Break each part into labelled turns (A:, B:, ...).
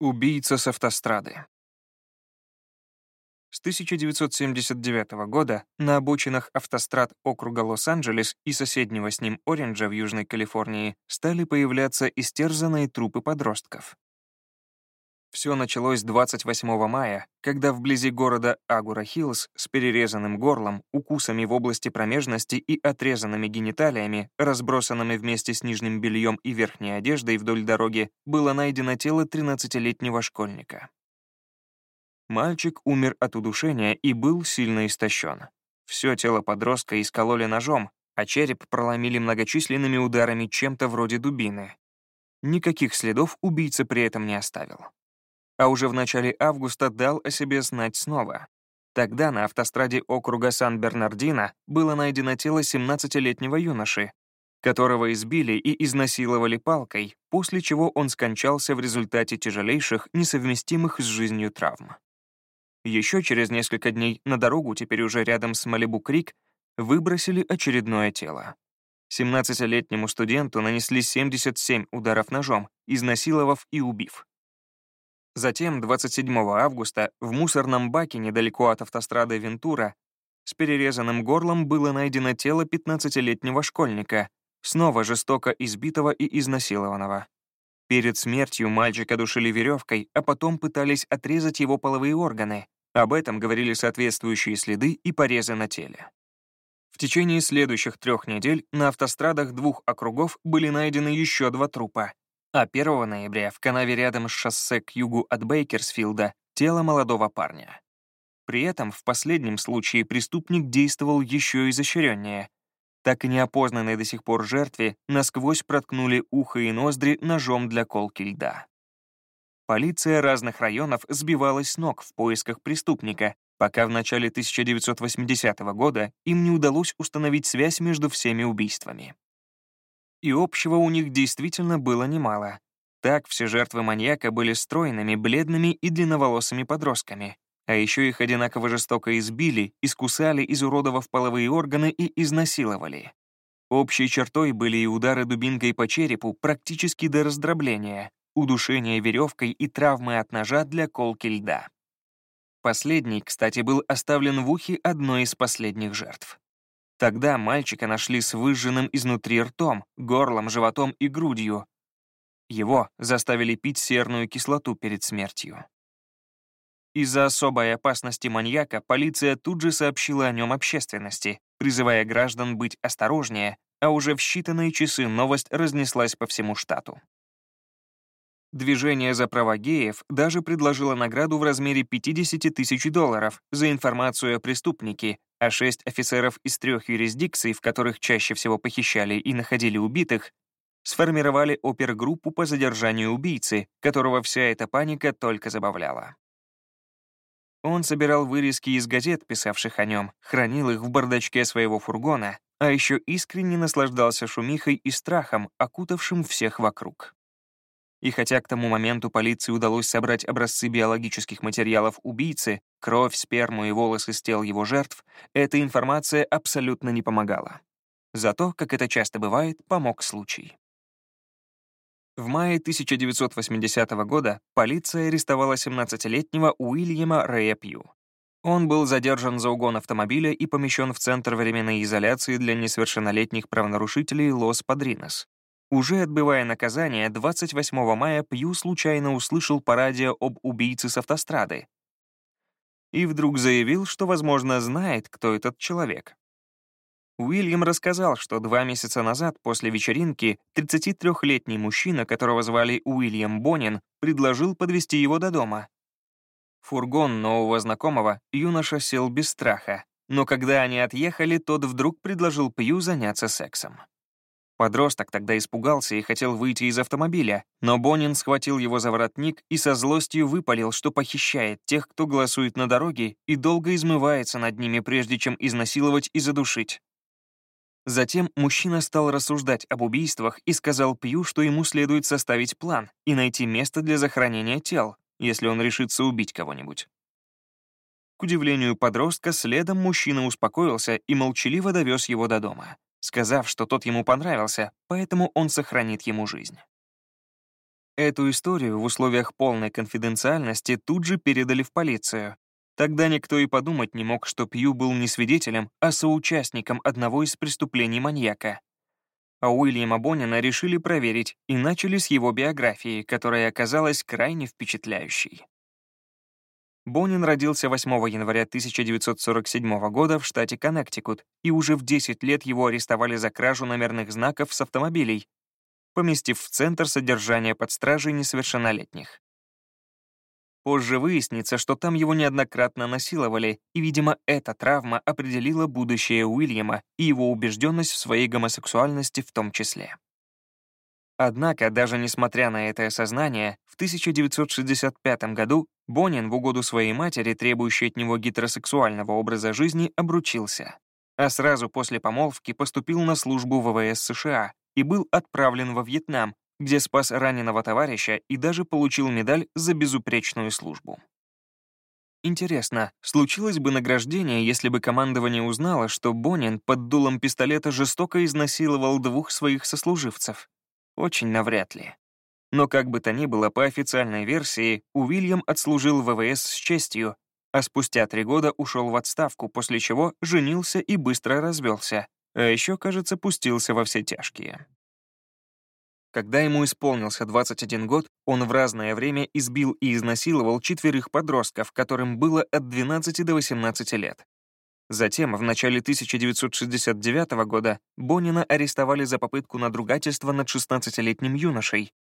A: Убийца с автострады. С 1979 года на обочинах автострад округа Лос-Анджелес и соседнего с ним Ориджа в Южной Калифорнии стали появляться истерзанные трупы подростков. Все началось 28 мая, когда вблизи города Агура-Хиллз с перерезанным горлом, укусами в области промежности и отрезанными гениталиями, разбросанными вместе с нижним бельем и верхней одеждой вдоль дороги, было найдено тело 13-летнего школьника. Мальчик умер от удушения и был сильно истощен. Все тело подростка искололи ножом, а череп проломили многочисленными ударами чем-то вроде дубины. Никаких следов убийца при этом не оставил а уже в начале августа дал о себе знать снова. Тогда на автостраде округа Сан-Бернардино было найдено тело 17-летнего юноши, которого избили и изнасиловали палкой, после чего он скончался в результате тяжелейших, несовместимых с жизнью травм. Еще через несколько дней на дорогу, теперь уже рядом с Малибу-Крик, выбросили очередное тело. 17-летнему студенту нанесли 77 ударов ножом, изнасиловав и убив. Затем, 27 августа, в мусорном баке недалеко от автострады Вентура с перерезанным горлом было найдено тело 15-летнего школьника, снова жестоко избитого и изнасилованного. Перед смертью мальчика душили веревкой, а потом пытались отрезать его половые органы. Об этом говорили соответствующие следы и порезы на теле. В течение следующих трех недель на автострадах двух округов были найдены еще два трупа а 1 ноября в канаве рядом с шоссе к югу от Бейкерсфилда тело молодого парня. При этом в последнем случае преступник действовал еще изощреннее. Так и неопознанной до сих пор жертве насквозь проткнули ухо и ноздри ножом для колки льда. Полиция разных районов сбивалась с ног в поисках преступника, пока в начале 1980 года им не удалось установить связь между всеми убийствами. И общего у них действительно было немало. Так все жертвы маньяка были стройными, бледными и длинноволосыми подростками. А еще их одинаково жестоко избили, искусали, изуродовав половые органы и изнасиловали. Общей чертой были и удары дубинкой по черепу практически до раздробления, удушение веревкой и травмы от ножа для колки льда. Последний, кстати, был оставлен в ухе одной из последних жертв. Тогда мальчика нашли с выжженным изнутри ртом, горлом, животом и грудью. Его заставили пить серную кислоту перед смертью. Из-за особой опасности маньяка полиция тут же сообщила о нем общественности, призывая граждан быть осторожнее, а уже в считанные часы новость разнеслась по всему штату. Движение за права геев даже предложило награду в размере 50 тысяч долларов за информацию о преступнике, а шесть офицеров из трех юрисдикций, в которых чаще всего похищали и находили убитых, сформировали опергруппу по задержанию убийцы, которого вся эта паника только забавляла. Он собирал вырезки из газет, писавших о нем, хранил их в бардачке своего фургона, а еще искренне наслаждался шумихой и страхом, окутавшим всех вокруг. И хотя к тому моменту полиции удалось собрать образцы биологических материалов убийцы, кровь, сперму и волосы с тел его жертв, эта информация абсолютно не помогала. Зато, как это часто бывает, помог случай. В мае 1980 года полиция арестовала 17-летнего Уильяма Рэя Пью. Он был задержан за угон автомобиля и помещен в Центр временной изоляции для несовершеннолетних правонарушителей Лос-Падринос, уже отбывая наказание, 28 мая Пью случайно услышал по радио об убийце с автострады. И вдруг заявил, что, возможно, знает, кто этот человек. Уильям рассказал, что два месяца назад, после вечеринки, 33-летний мужчина, которого звали Уильям Бонин, предложил подвести его до дома. фургон нового знакомого юноша сел без страха, но когда они отъехали, тот вдруг предложил Пью заняться сексом. Подросток тогда испугался и хотел выйти из автомобиля, но Бонин схватил его за воротник и со злостью выпалил, что похищает тех, кто голосует на дороге, и долго измывается над ними, прежде чем изнасиловать и задушить. Затем мужчина стал рассуждать об убийствах и сказал Пью, что ему следует составить план и найти место для захоронения тел, если он решится убить кого-нибудь. К удивлению подростка, следом мужчина успокоился и молчаливо довез его до дома сказав, что тот ему понравился, поэтому он сохранит ему жизнь. Эту историю в условиях полной конфиденциальности тут же передали в полицию. Тогда никто и подумать не мог, что Пью был не свидетелем, а соучастником одного из преступлений маньяка. А Уильяма Боннина решили проверить и начали с его биографии, которая оказалась крайне впечатляющей. Боннин родился 8 января 1947 года в штате Коннектикут, и уже в 10 лет его арестовали за кражу номерных знаков с автомобилей, поместив в центр содержания под стражей несовершеннолетних. Позже выяснится, что там его неоднократно насиловали, и, видимо, эта травма определила будущее Уильяма и его убежденность в своей гомосексуальности в том числе. Однако, даже несмотря на это осознание, в 1965 году Бонин в угоду своей матери, требующей от него гетеросексуального образа жизни, обручился, а сразу после помолвки поступил на службу ВВС США и был отправлен во Вьетнам, где спас раненого товарища и даже получил медаль за безупречную службу. Интересно, случилось бы награждение, если бы командование узнало, что Бонин под дулом пистолета жестоко изнасиловал двух своих сослуживцев? Очень навряд ли. Но как бы то ни было, по официальной версии, Уильям отслужил в ВВС с честью, а спустя три года ушел в отставку, после чего женился и быстро развелся, а еще, кажется, пустился во все тяжкие. Когда ему исполнился 21 год, он в разное время избил и изнасиловал четверых подростков, которым было от 12 до 18 лет. Затем, в начале 1969 года, Бонина арестовали за попытку надругательства над 16-летним юношей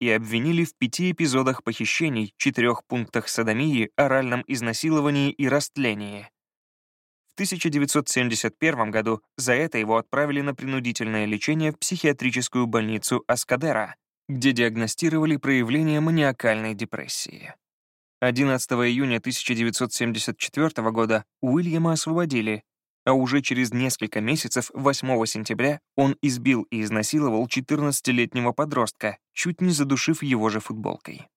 A: и обвинили в пяти эпизодах похищений, четырех пунктах садомии, оральном изнасиловании и растлении. 1971 году за это его отправили на принудительное лечение в психиатрическую больницу Аскадера, где диагностировали проявление маниакальной депрессии. 11 июня 1974 года Уильяма освободили, а уже через несколько месяцев, 8 сентября, он избил и изнасиловал 14-летнего подростка, чуть не задушив его же футболкой.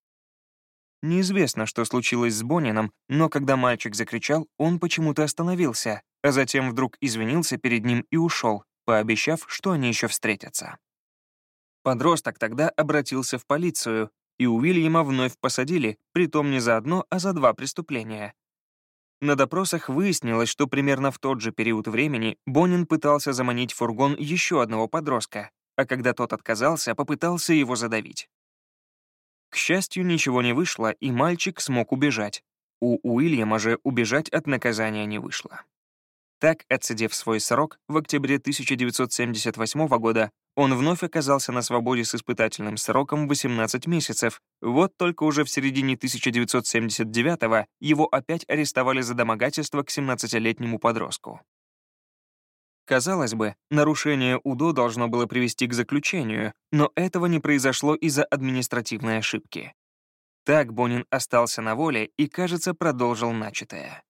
A: Неизвестно, что случилось с Бонином, но когда мальчик закричал, он почему-то остановился, а затем вдруг извинился перед ним и ушел, пообещав, что они еще встретятся. Подросток тогда обратился в полицию, и Уильяма вновь посадили, притом не за одно, а за два преступления. На допросах выяснилось, что примерно в тот же период времени Бонин пытался заманить в фургон еще одного подростка, а когда тот отказался, попытался его задавить. К счастью, ничего не вышло, и мальчик смог убежать. У Уильяма же убежать от наказания не вышло. Так, отсидев свой срок, в октябре 1978 года он вновь оказался на свободе с испытательным сроком 18 месяцев. Вот только уже в середине 1979 его опять арестовали за домогательство к 17-летнему подростку. Казалось бы, нарушение УДО должно было привести к заключению, но этого не произошло из-за административной ошибки. Так Бонин остался на воле и, кажется, продолжил начатое.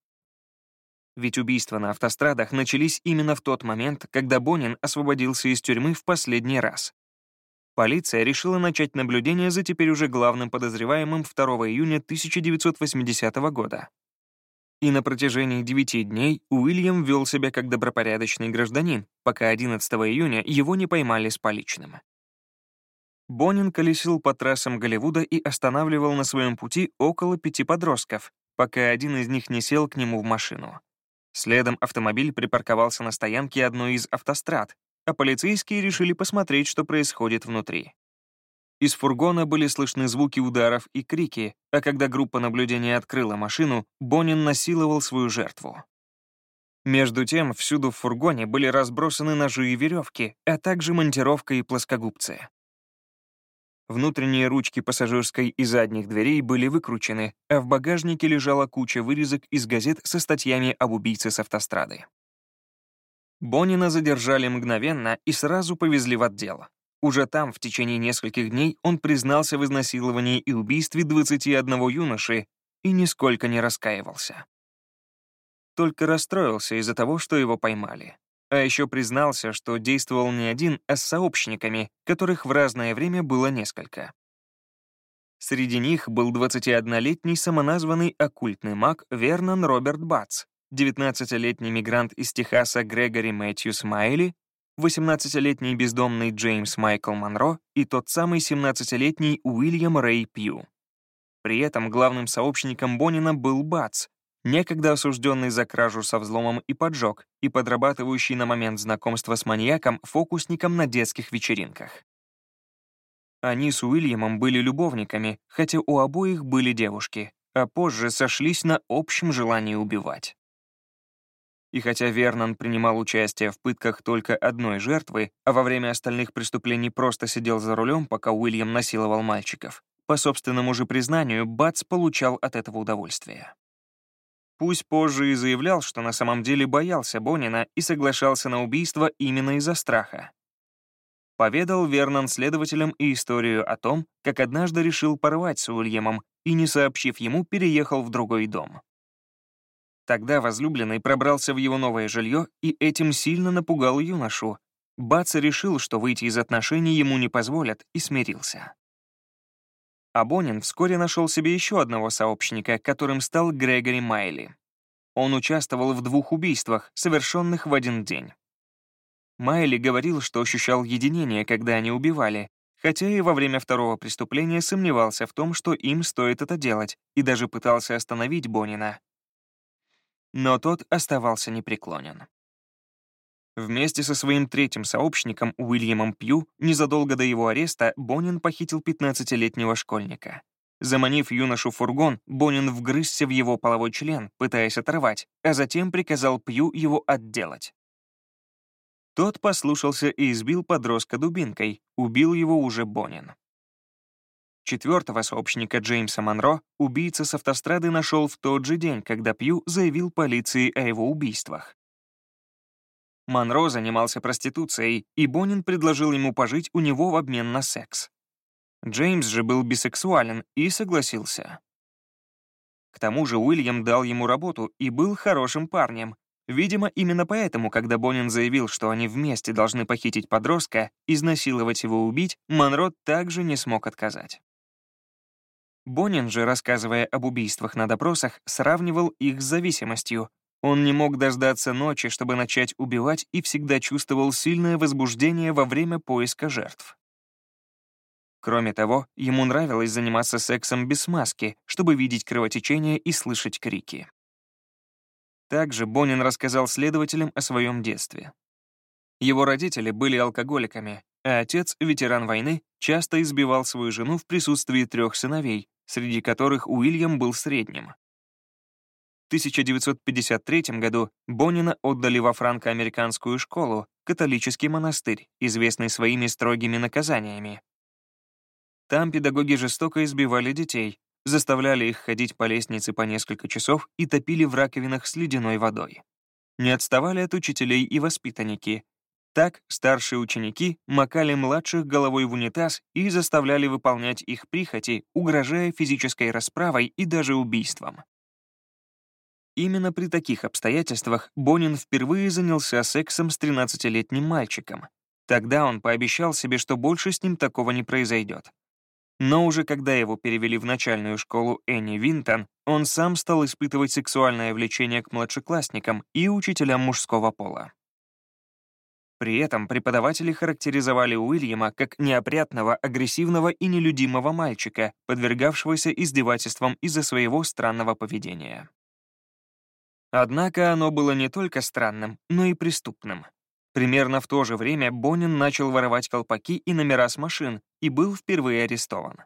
A: Ведь убийства на автострадах начались именно в тот момент, когда Бонин освободился из тюрьмы в последний раз. Полиция решила начать наблюдение за теперь уже главным подозреваемым 2 июня 1980 года и на протяжении девяти дней Уильям вел себя как добропорядочный гражданин, пока 11 июня его не поймали с поличным. Бонин колесил по трассам Голливуда и останавливал на своем пути около пяти подростков, пока один из них не сел к нему в машину. Следом автомобиль припарковался на стоянке одной из автострад, а полицейские решили посмотреть, что происходит внутри. Из фургона были слышны звуки ударов и крики, а когда группа наблюдения открыла машину, Бонин насиловал свою жертву. Между тем, всюду в фургоне были разбросаны ножи и веревки, а также монтировка и плоскогубцы. Внутренние ручки пассажирской и задних дверей были выкручены, а в багажнике лежала куча вырезок из газет со статьями об убийце с автострады. Бонина задержали мгновенно и сразу повезли в отдел. Уже там, в течение нескольких дней, он признался в изнасиловании и убийстве 21 юноши и нисколько не раскаивался. Только расстроился из-за того, что его поймали. А еще признался, что действовал не один, а с сообщниками, которых в разное время было несколько. Среди них был 21-летний самоназванный оккультный маг Вернон Роберт Батц, 19-летний мигрант из Техаса Грегори Мэтью Смайли 18-летний бездомный Джеймс Майкл Монро и тот самый 17-летний Уильям Рэй Пью. При этом главным сообщником Бонина был Бац, некогда осужденный за кражу со взломом и поджог и подрабатывающий на момент знакомства с маньяком фокусником на детских вечеринках. Они с Уильямом были любовниками, хотя у обоих были девушки, а позже сошлись на общем желании убивать. И хотя Вернон принимал участие в пытках только одной жертвы, а во время остальных преступлений просто сидел за рулем, пока Уильям насиловал мальчиков, по собственному же признанию, Бац получал от этого удовольствие. Пусть позже и заявлял, что на самом деле боялся Бонина и соглашался на убийство именно из-за страха. Поведал Вернон следователям и историю о том, как однажды решил порвать с Уильямом и, не сообщив ему, переехал в другой дом. Тогда возлюбленный пробрался в его новое жилье и этим сильно напугал юношу. Бац решил, что выйти из отношений ему не позволят, и смирился. Абонин вскоре нашел себе еще одного сообщника, которым стал Грегори Майли. Он участвовал в двух убийствах, совершенных в один день. Майли говорил, что ощущал единение, когда они убивали, хотя и во время второго преступления сомневался в том, что им стоит это делать, и даже пытался остановить Бонина но тот оставался непреклонен. Вместе со своим третьим сообщником Уильямом Пью незадолго до его ареста Бонин похитил 15-летнего школьника. Заманив юношу в фургон, Бонин вгрызся в его половой член, пытаясь оторвать, а затем приказал Пью его отделать. Тот послушался и избил подростка дубинкой, убил его уже Бонин. Четвертого сообщника Джеймса Монро убийца с автострады нашел в тот же день, когда Пью заявил полиции о его убийствах. Монро занимался проституцией, и Бонин предложил ему пожить у него в обмен на секс. Джеймс же был бисексуален и согласился. К тому же Уильям дал ему работу и был хорошим парнем. Видимо, именно поэтому, когда Бонин заявил, что они вместе должны похитить подростка, изнасиловать его убить, Монро также не смог отказать. Бонин же, рассказывая об убийствах на допросах, сравнивал их с зависимостью. Он не мог дождаться ночи, чтобы начать убивать, и всегда чувствовал сильное возбуждение во время поиска жертв. Кроме того, ему нравилось заниматься сексом без маски, чтобы видеть кровотечение и слышать крики. Также Бонин рассказал следователям о своем детстве. Его родители были алкоголиками, а отец, ветеран войны, часто избивал свою жену в присутствии трех сыновей, среди которых Уильям был средним. В 1953 году Бонина отдали во франко-американскую школу, католический монастырь, известный своими строгими наказаниями. Там педагоги жестоко избивали детей, заставляли их ходить по лестнице по несколько часов и топили в раковинах с ледяной водой. Не отставали от учителей и воспитанники, так старшие ученики макали младших головой в унитаз и заставляли выполнять их прихоти, угрожая физической расправой и даже убийством. Именно при таких обстоятельствах Бонин впервые занялся сексом с 13-летним мальчиком. Тогда он пообещал себе, что больше с ним такого не произойдет. Но уже когда его перевели в начальную школу Энни Винтон, он сам стал испытывать сексуальное влечение к младшеклассникам и учителям мужского пола. При этом преподаватели характеризовали Уильяма как неопрятного, агрессивного и нелюдимого мальчика, подвергавшегося издевательствам из-за своего странного поведения. Однако оно было не только странным, но и преступным. Примерно в то же время Бонин начал воровать колпаки и номера с машин и был впервые арестован.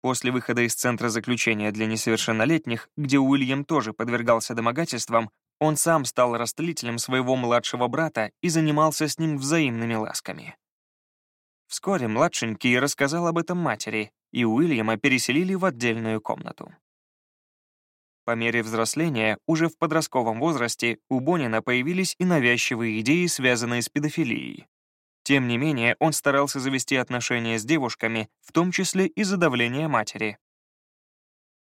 A: После выхода из центра заключения для несовершеннолетних, где Уильям тоже подвергался домогательствам, он сам стал растлителем своего младшего брата и занимался с ним взаимными ласками. Вскоре младшенький рассказал об этом матери, и Уильяма переселили в отдельную комнату. По мере взросления, уже в подростковом возрасте, у Бонина появились и навязчивые идеи, связанные с педофилией. Тем не менее, он старался завести отношения с девушками, в том числе из-за давления матери.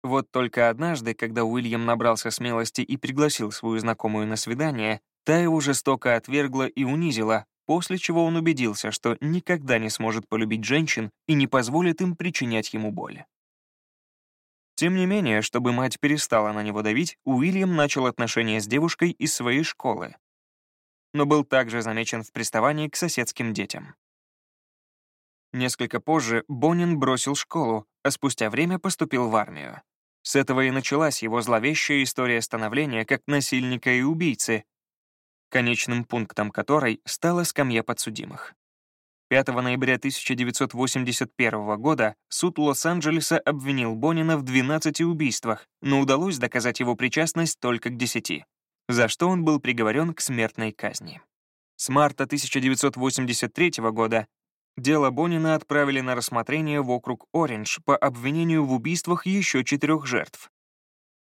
A: Вот только однажды, когда Уильям набрался смелости и пригласил свою знакомую на свидание, та его жестоко отвергла и унизила, после чего он убедился, что никогда не сможет полюбить женщин и не позволит им причинять ему боль. Тем не менее, чтобы мать перестала на него давить, Уильям начал отношения с девушкой из своей школы. но был также замечен в приставании к соседским детям. Несколько позже Бонин бросил школу, а спустя время поступил в армию. С этого и началась его зловещая история становления как насильника и убийцы, конечным пунктом которой стала скамья подсудимых. 5 ноября 1981 года суд Лос-Анджелеса обвинил Бонина в 12 убийствах, но удалось доказать его причастность только к 10, за что он был приговорен к смертной казни. С марта 1983 года дело Бонина отправили на рассмотрение в округ Ориндж по обвинению в убийствах еще четырех жертв.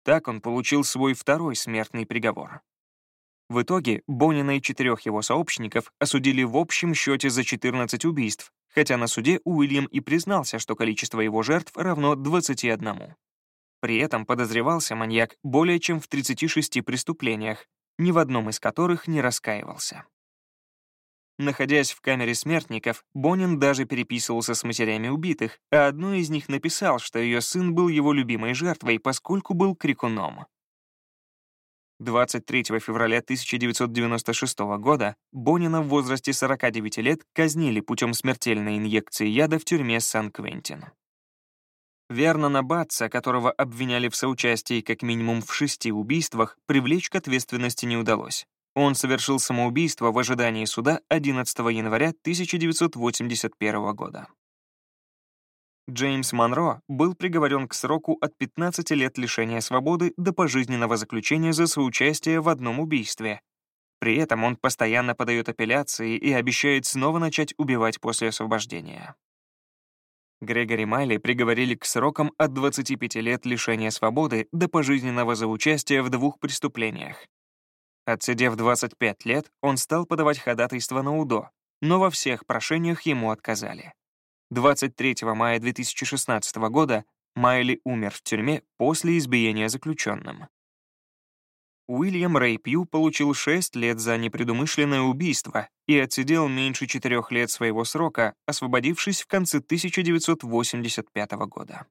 A: Так он получил свой второй смертный приговор. В итоге Бонина и четырех его сообщников осудили в общем счете за 14 убийств, хотя на суде Уильям и признался, что количество его жертв равно 21. При этом подозревался маньяк более чем в 36 преступлениях, ни в одном из которых не раскаивался. Находясь в камере смертников, Бонин даже переписывался с матерями убитых, а одной из них написал, что ее сын был его любимой жертвой, поскольку был крикуном. 23 февраля 1996 года Бонина в возрасте 49 лет казнили путем смертельной инъекции яда в тюрьме Сан-Квентин. Вернона Батца, которого обвиняли в соучастии как минимум в шести убийствах, привлечь к ответственности не удалось. Он совершил самоубийство в ожидании суда 11 января 1981 года. Джеймс Монро был приговорен к сроку от 15 лет лишения свободы до пожизненного заключения за соучастие в одном убийстве. При этом он постоянно подает апелляции и обещает снова начать убивать после освобождения. Грегори Майли приговорили к срокам от 25 лет лишения свободы до пожизненного за участие в двух преступлениях. Отсидев 25 лет, он стал подавать ходатайство на УДО, но во всех прошениях ему отказали. 23 мая 2016 года Майли умер в тюрьме после избиения заключенным. Уильям Рэй Пью получил 6 лет за непредумышленное убийство и отсидел меньше 4 лет своего срока, освободившись в конце 1985 года.